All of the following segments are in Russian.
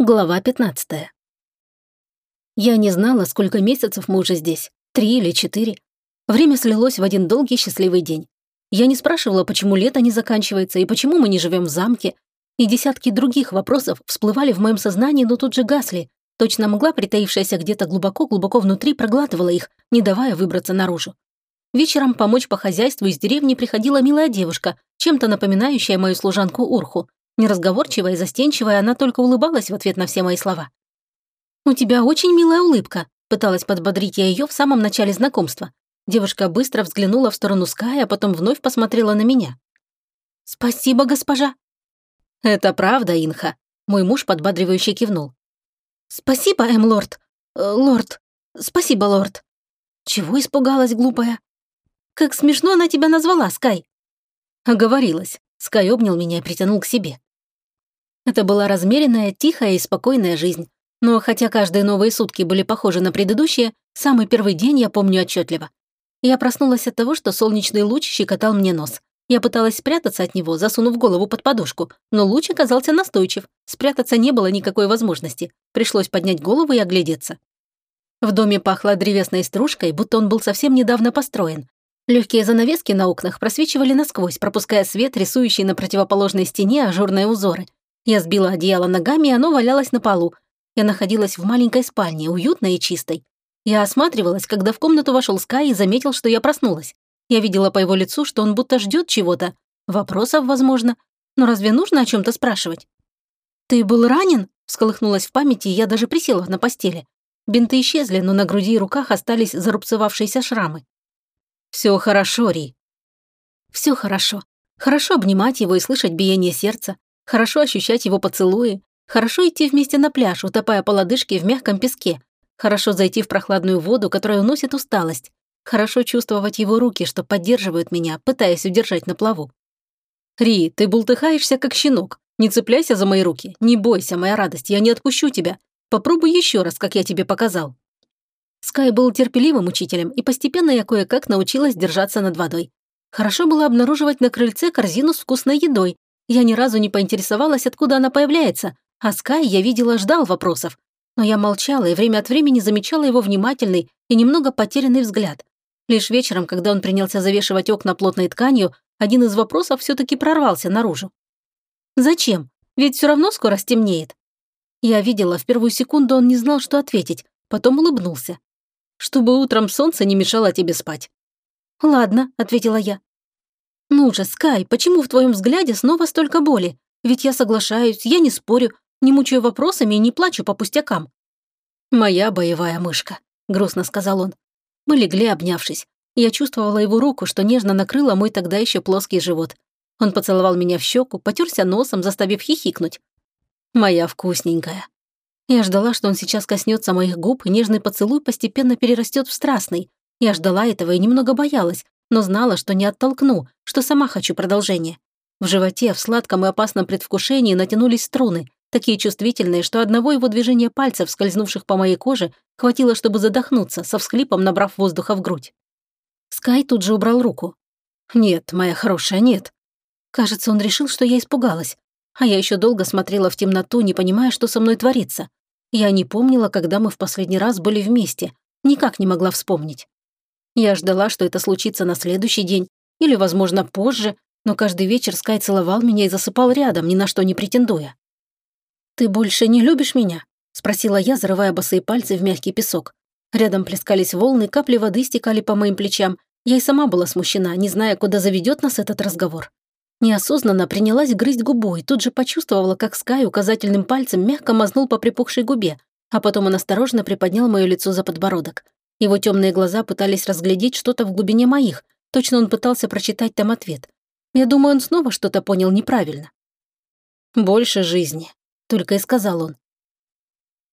Глава 15. Я не знала, сколько месяцев мы уже здесь. Три или четыре. Время слилось в один долгий счастливый день. Я не спрашивала, почему лето не заканчивается и почему мы не живем в замке. И десятки других вопросов всплывали в моем сознании, но тут же гасли. Точно мгла, притаившаяся где-то глубоко-глубоко внутри, проглатывала их, не давая выбраться наружу. Вечером помочь по хозяйству из деревни приходила милая девушка, чем-то напоминающая мою служанку Урху. Неразговорчивая и застенчивая, она только улыбалась в ответ на все мои слова. «У тебя очень милая улыбка», — пыталась подбодрить я ее в самом начале знакомства. Девушка быстро взглянула в сторону Ская, а потом вновь посмотрела на меня. «Спасибо, госпожа». «Это правда, Инха», — мой муж подбадривающе кивнул. «Спасибо, Эм, лорд. Э, лорд. Спасибо, лорд». Чего испугалась, глупая? «Как смешно она тебя назвала, Скай». Оговорилась. Скай обнял меня и притянул к себе. Это была размеренная, тихая и спокойная жизнь. Но хотя каждые новые сутки были похожи на предыдущие, самый первый день я помню отчетливо. Я проснулась от того, что солнечный луч щекотал мне нос. Я пыталась спрятаться от него, засунув голову под подушку, но луч оказался настойчив. Спрятаться не было никакой возможности. Пришлось поднять голову и оглядеться. В доме пахло древесной стружкой, будто он был совсем недавно построен. Легкие занавески на окнах просвечивали насквозь, пропуская свет, рисующий на противоположной стене ажурные узоры. Я сбила одеяло ногами, и оно валялось на полу. Я находилась в маленькой спальне, уютной и чистой. Я осматривалась, когда в комнату вошел Скай и заметил, что я проснулась. Я видела по его лицу, что он будто ждет чего-то. Вопросов, возможно. Но разве нужно о чем то спрашивать? «Ты был ранен?» — всколыхнулась в памяти, и я даже присела на постели. Бинты исчезли, но на груди и руках остались зарубцевавшиеся шрамы. Все хорошо, Ри. Все хорошо. Хорошо обнимать его и слышать биение сердца. Хорошо ощущать его поцелуи. Хорошо идти вместе на пляж, утопая по лодыжке в мягком песке. Хорошо зайти в прохладную воду, которая уносит усталость. Хорошо чувствовать его руки, что поддерживают меня, пытаясь удержать на плаву. «Ри, ты бултыхаешься, как щенок. Не цепляйся за мои руки. Не бойся, моя радость, я не отпущу тебя. Попробуй еще раз, как я тебе показал». Скай был терпеливым учителем, и постепенно я кое-как научилась держаться над водой. Хорошо было обнаруживать на крыльце корзину с вкусной едой. Я ни разу не поинтересовалась, откуда она появляется, а Скай, я видела, ждал вопросов. Но я молчала и время от времени замечала его внимательный и немного потерянный взгляд. Лишь вечером, когда он принялся завешивать окна плотной тканью, один из вопросов все-таки прорвался наружу. «Зачем? Ведь все равно скоро стемнеет». Я видела, в первую секунду он не знал, что ответить, потом улыбнулся. «Чтобы утром солнце не мешало тебе спать». «Ладно», — ответила я. «Ну же, Скай, почему в твоем взгляде снова столько боли? Ведь я соглашаюсь, я не спорю, не мучаю вопросами и не плачу по пустякам». «Моя боевая мышка», — грустно сказал он. Мы легли, обнявшись. Я чувствовала его руку, что нежно накрыла мой тогда еще плоский живот. Он поцеловал меня в щеку, потерся носом, заставив хихикнуть. «Моя вкусненькая». Я ждала, что он сейчас коснется моих губ, и нежный поцелуй постепенно перерастет в страстный. Я ждала этого и немного боялась, но знала, что не оттолкну, что сама хочу продолжения. В животе, в сладком и опасном предвкушении натянулись струны, такие чувствительные, что одного его движения пальцев, скользнувших по моей коже, хватило, чтобы задохнуться, со всхлипом набрав воздуха в грудь. Скай тут же убрал руку. «Нет, моя хорошая, нет». Кажется, он решил, что я испугалась. А я еще долго смотрела в темноту, не понимая, что со мной творится. Я не помнила, когда мы в последний раз были вместе. Никак не могла вспомнить. Я ждала, что это случится на следующий день, или, возможно, позже, но каждый вечер Скай целовал меня и засыпал рядом, ни на что не претендуя. «Ты больше не любишь меня?» — спросила я, зарывая босые пальцы в мягкий песок. Рядом плескались волны, капли воды стекали по моим плечам. Я и сама была смущена, не зная, куда заведет нас этот разговор. Неосознанно принялась грызть губу и тут же почувствовала, как Скай указательным пальцем мягко мазнул по припухшей губе, а потом он осторожно приподнял мое лицо за подбородок. Его темные глаза пытались разглядеть что-то в глубине моих, точно он пытался прочитать там ответ. Я думаю, он снова что-то понял неправильно. «Больше жизни», только и сказал он.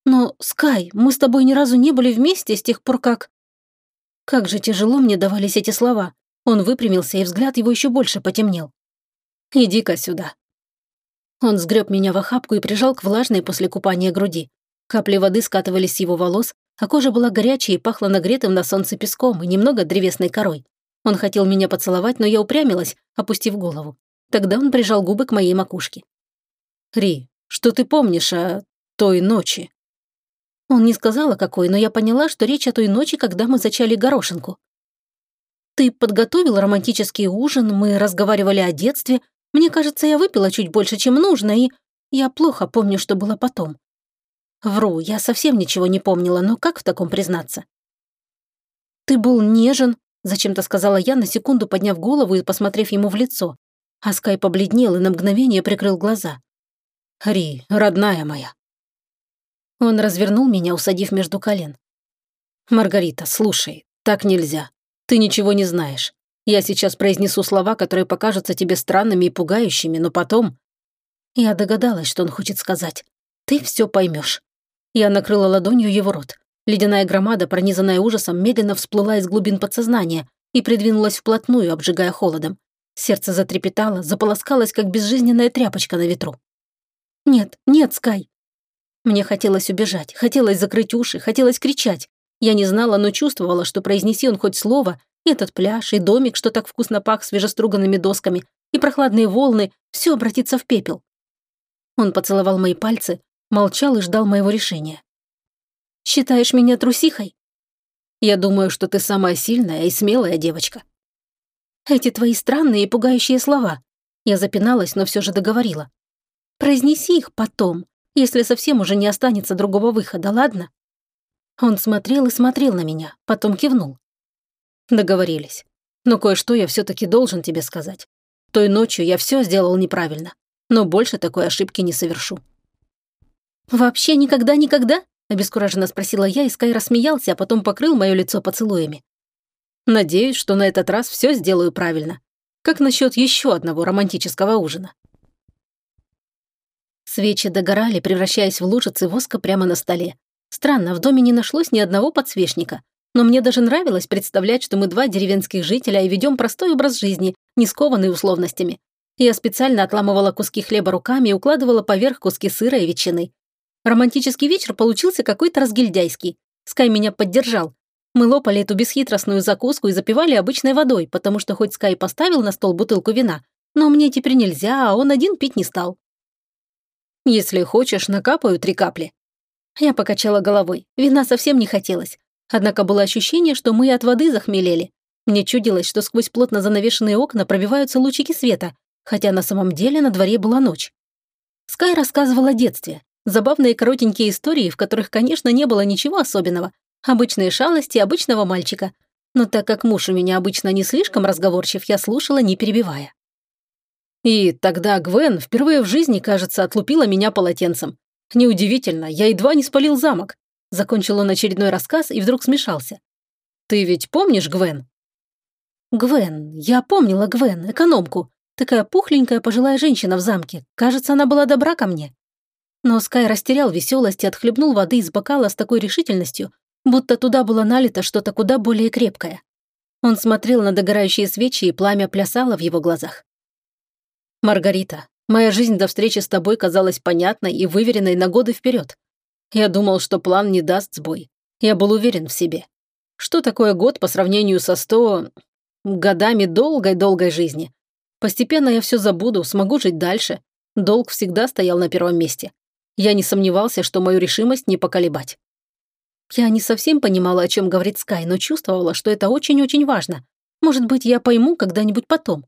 «Но, Скай, мы с тобой ни разу не были вместе с тех пор, как...» Как же тяжело мне давались эти слова. Он выпрямился, и взгляд его еще больше потемнел. «Иди-ка сюда». Он сгреб меня в охапку и прижал к влажной после купания груди. Капли воды скатывались с его волос, а кожа была горячей и пахла нагретым на солнце песком и немного древесной корой. Он хотел меня поцеловать, но я упрямилась, опустив голову. Тогда он прижал губы к моей макушке. «Ри, что ты помнишь о той ночи». Он не сказал, о какой, но я поняла, что речь о той ночи, когда мы зачали горошинку. Ты подготовил романтический ужин, мы разговаривали о детстве. Мне кажется, я выпила чуть больше, чем нужно, и я плохо помню, что было потом. Вру, я совсем ничего не помнила, но как в таком признаться? Ты был нежен, зачем-то сказала я, на секунду подняв голову и посмотрев ему в лицо. А Скай побледнел и на мгновение прикрыл глаза. «Ри, родная моя». Он развернул меня, усадив между колен. «Маргарита, слушай, так нельзя. Ты ничего не знаешь. Я сейчас произнесу слова, которые покажутся тебе странными и пугающими, но потом...» Я догадалась, что он хочет сказать. «Ты все поймешь. Я накрыла ладонью его рот. Ледяная громада, пронизанная ужасом, медленно всплыла из глубин подсознания и придвинулась вплотную, обжигая холодом. Сердце затрепетало, заполоскалось, как безжизненная тряпочка на ветру. «Нет, нет, Скай!» Мне хотелось убежать, хотелось закрыть уши, хотелось кричать. Я не знала, но чувствовала, что произнеси он хоть слово, и этот пляж, и домик, что так вкусно пах свежеструганными досками, и прохладные волны, все обратится в пепел. Он поцеловал мои пальцы, молчал и ждал моего решения. «Считаешь меня трусихой?» «Я думаю, что ты самая сильная и смелая девочка». «Эти твои странные и пугающие слова». Я запиналась, но все же договорила. «Произнеси их потом, если совсем уже не останется другого выхода, ладно?» Он смотрел и смотрел на меня, потом кивнул. Договорились. Но кое-что я все-таки должен тебе сказать. Той ночью я все сделал неправильно, но больше такой ошибки не совершу. «Вообще никогда-никогда?» – обескураженно спросила я, и Скай рассмеялся, а потом покрыл мое лицо поцелуями. «Надеюсь, что на этот раз все сделаю правильно. Как насчет еще одного романтического ужина?» Свечи догорали, превращаясь в лужицы воска прямо на столе, Странно, в доме не нашлось ни одного подсвечника. Но мне даже нравилось представлять, что мы два деревенских жителя и ведем простой образ жизни, не скованный условностями. Я специально отламывала куски хлеба руками и укладывала поверх куски сыра и ветчины. Романтический вечер получился какой-то разгильдяйский. Скай меня поддержал. Мы лопали эту бесхитростную закуску и запивали обычной водой, потому что хоть Скай поставил на стол бутылку вина, но мне теперь нельзя, а он один пить не стал. «Если хочешь, накапаю три капли», я покачала головой. Вина совсем не хотелось. Однако было ощущение, что мы от воды захмелели. Мне чудилось, что сквозь плотно занавешенные окна пробиваются лучики света, хотя на самом деле на дворе была ночь. Скай рассказывал о детстве. Забавные коротенькие истории, в которых, конечно, не было ничего особенного. Обычные шалости обычного мальчика. Но так как муж у меня обычно не слишком разговорчив, я слушала, не перебивая. И тогда Гвен впервые в жизни, кажется, отлупила меня полотенцем. Неудивительно, я едва не спалил замок. Закончил он очередной рассказ и вдруг смешался. Ты ведь помнишь Гвен? Гвен, я помнила Гвен, экономку. Такая пухленькая пожилая женщина в замке. Кажется, она была добра ко мне. Но Скай растерял веселость и отхлебнул воды из бокала с такой решительностью, будто туда было налито что-то куда более крепкое. Он смотрел на догорающие свечи, и пламя плясало в его глазах. «Маргарита, Моя жизнь до встречи с тобой казалась понятной и выверенной на годы вперед. Я думал, что план не даст сбой. Я был уверен в себе. Что такое год по сравнению со сто... годами долгой-долгой жизни? Постепенно я все забуду, смогу жить дальше. Долг всегда стоял на первом месте. Я не сомневался, что мою решимость не поколебать. Я не совсем понимала, о чем говорит Скай, но чувствовала, что это очень-очень важно. Может быть, я пойму когда-нибудь потом.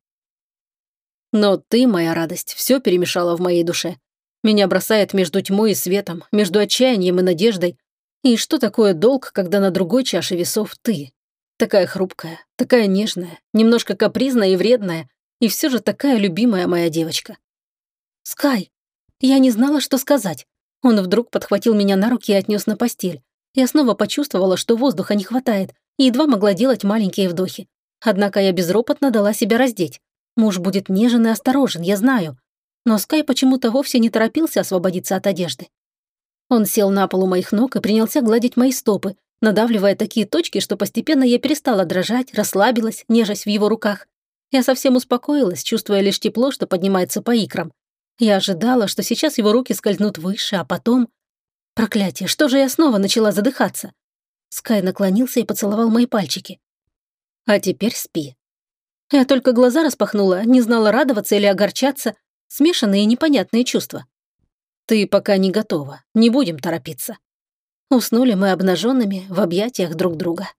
Но ты, моя радость, все перемешала в моей душе. Меня бросает между тьмой и светом, между отчаянием и надеждой. И что такое долг, когда на другой чаше весов ты? Такая хрупкая, такая нежная, немножко капризная и вредная, и все же такая любимая моя девочка. «Скай!» Я не знала, что сказать. Он вдруг подхватил меня на руки и отнес на постель. Я снова почувствовала, что воздуха не хватает, и едва могла делать маленькие вдохи. Однако я безропотно дала себя раздеть. Муж будет нежен и осторожен, я знаю. Но Скай почему-то вовсе не торопился освободиться от одежды. Он сел на полу моих ног и принялся гладить мои стопы, надавливая такие точки, что постепенно я перестала дрожать, расслабилась, нежась в его руках. Я совсем успокоилась, чувствуя лишь тепло, что поднимается по икрам. Я ожидала, что сейчас его руки скользнут выше, а потом... Проклятие, что же я снова начала задыхаться? Скай наклонился и поцеловал мои пальчики. «А теперь спи. Я только глаза распахнула, не знала радоваться или огорчаться, смешанные непонятные чувства. Ты пока не готова, не будем торопиться. Уснули мы обнаженными в объятиях друг друга.